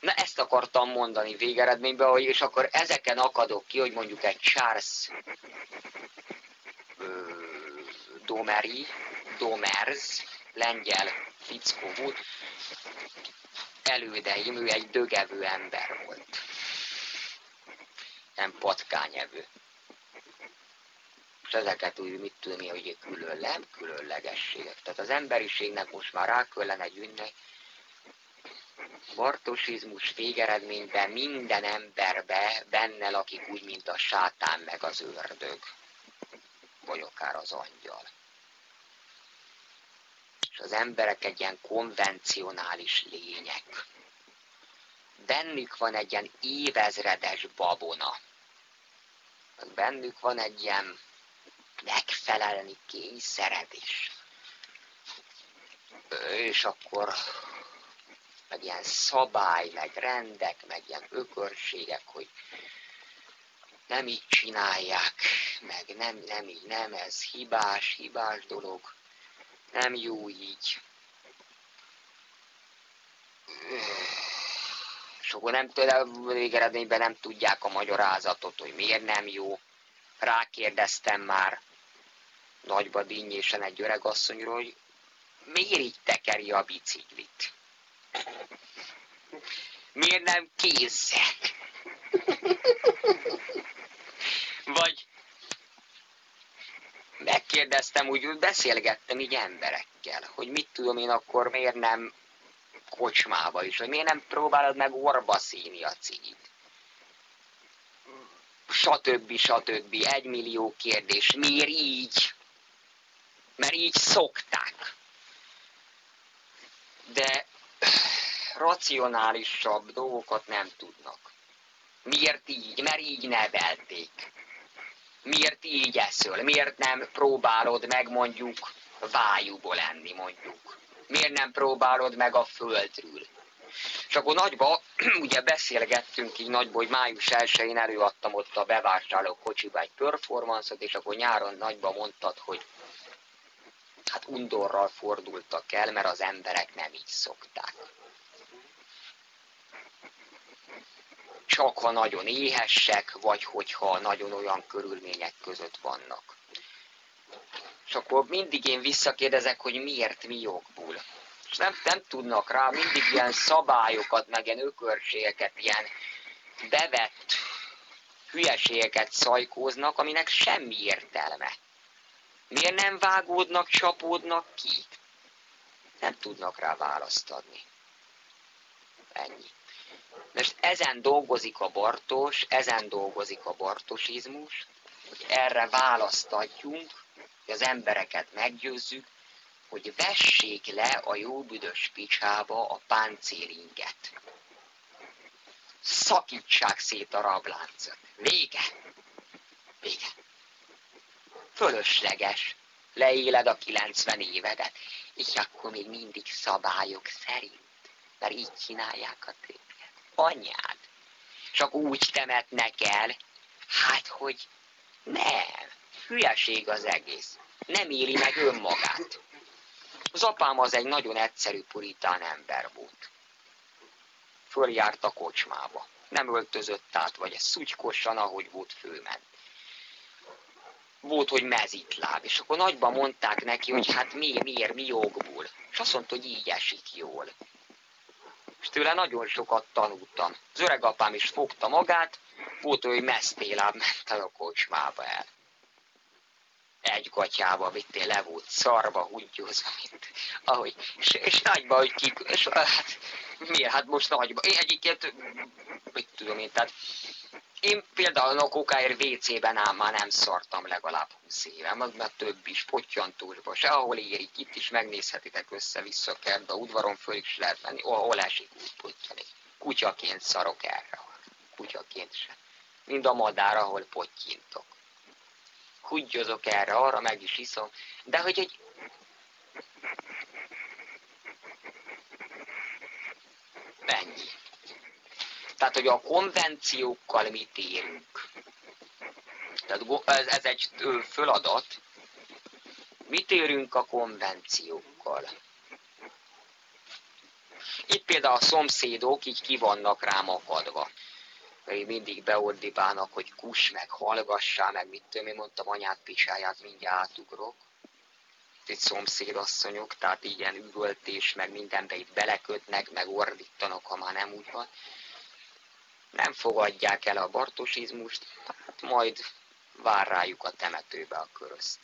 Na ezt akartam mondani végeredményben, hogy és akkor ezeken akadok ki, hogy mondjuk egy Charles ö, Domeri, Domers, lengyel fickó volt, elődeim, ő egy dögevő ember volt. Nem patkányevő. És ezeket úgy, mit én, hogy külön, nem különlegességek. Tehát az emberiségnek most már rá kellene gyűnni, bartosizmus végeredményben minden emberbe benne lakik úgy, mint a sátán meg az ördög, vagy akár az angyal. És az emberek egy ilyen konvencionális lények. Bennük van egy ilyen évezredes babona. Bennük van egy ilyen megfelelni kényszeredés. És akkor meg ilyen szabály, meg rendek, meg ilyen ökörségek, hogy nem így csinálják, meg nem, nem így, nem, ez hibás, hibás dolog, nem jó így. És akkor nem végeredményben nem tudják a magyarázatot, hogy miért nem jó. Rákérdeztem már nagyba dinnyésen egy öreg asszonyról, hogy miért így tekeri a biciklit. Miért nem kézzel? Vagy megkérdeztem, úgy beszélgettem így emberekkel, hogy mit tudom én akkor miért nem kocsmába is, hogy miért nem próbálod meg orba színi a cigit. Satöbbi, satöbbi, egy millió kérdés. Miért így? Mert így szokták. De racionálisabb dolgokat nem tudnak. Miért így? Mert így nevelték. Miért így eszöl? Miért nem próbálod meg mondjuk vájúból enni mondjuk? Miért nem próbálod meg a földről? És akkor nagyba, ugye beszélgettünk így nagyba, hogy május 1-én előadtam ott a bevásárló kocsiba egy performance és akkor nyáron nagyba mondtad, hogy hát undorral fordultak el, mert az emberek nem így szokták. csak ha nagyon éhessek, vagy hogyha nagyon olyan körülmények között vannak. És akkor mindig én visszakérdezek, hogy miért, mi jogból. És nem, nem tudnak rá, mindig ilyen szabályokat, meg ilyen ökörségeket, ilyen bevett hülyeségeket szajkóznak, aminek semmi értelme. Miért nem vágódnak, csapódnak ki? Nem tudnak rá választ adni. Ennyi. Most ezen dolgozik a Bartos, ezen dolgozik a bartosizmus, hogy erre választ adjunk, hogy az embereket meggyőzzük, hogy vessék le a jó büdös picsába a páncélinget. Szakítsák szét a rabláncot. Vége. Vége. Fölösleges. Leéled a 90 évedet, és akkor még mindig szabályok szerint, mert így csinálják a tét anyád. Csak úgy temetnek el, hát hogy nem, hülyeség az egész. Nem éli meg önmagát. Az apám az egy nagyon egyszerű puritán ember volt. Följárt a kocsmába. Nem öltözött át, vagy szutykosan, ahogy volt főment. Volt, hogy mezitláb, és akkor nagyban mondták neki, hogy hát mi, miért, mi jogból. És azt mondta, hogy így esik jól és tőle nagyon sokat tanultam. Az öregapám is fogta magát, volt, hogy mesztéláb ment el a kocsmába el. Egy gatyába vittél le volt szarba, húgyózva, mint ahogy, és, és nagyba, hogy ki, és hát miért, hát most nagyba, én egyébként, mit tudom én, tehát én például a kokáért WC-ben ám már nem szartam legalább 20 éve, meg mert több is, pottyantósba, se ahol érik, itt is megnézhetitek össze-vissza a udvaron föl is lehet menni, ahol esik úgy pottyani. Kutyaként szarok erre, kutyaként se. Mind a madár, ahol pottyintok. Húgyozok erre, arra meg is iszom, de hogy egy ennyi. Tehát, hogy a konvenciókkal mit érünk. Tehát ez, ez egy föladat. Mit érünk a konvenciókkal? Itt például a szomszédok így ki vannak rám akadva. Pedig mindig beordibálnak, hogy kus, meg hallgassál, meg mit tudom, én mondtam anyát pisáját, mindjárt átugrok. Itt szomszédasszonyok, tehát ilyen üvöltés, meg mindenbe itt belekötnek, meg ordítanak, ha már nem úgy van. Nem fogadják el a bartosizmust, tehát majd vár rájuk a temetőbe a körözt.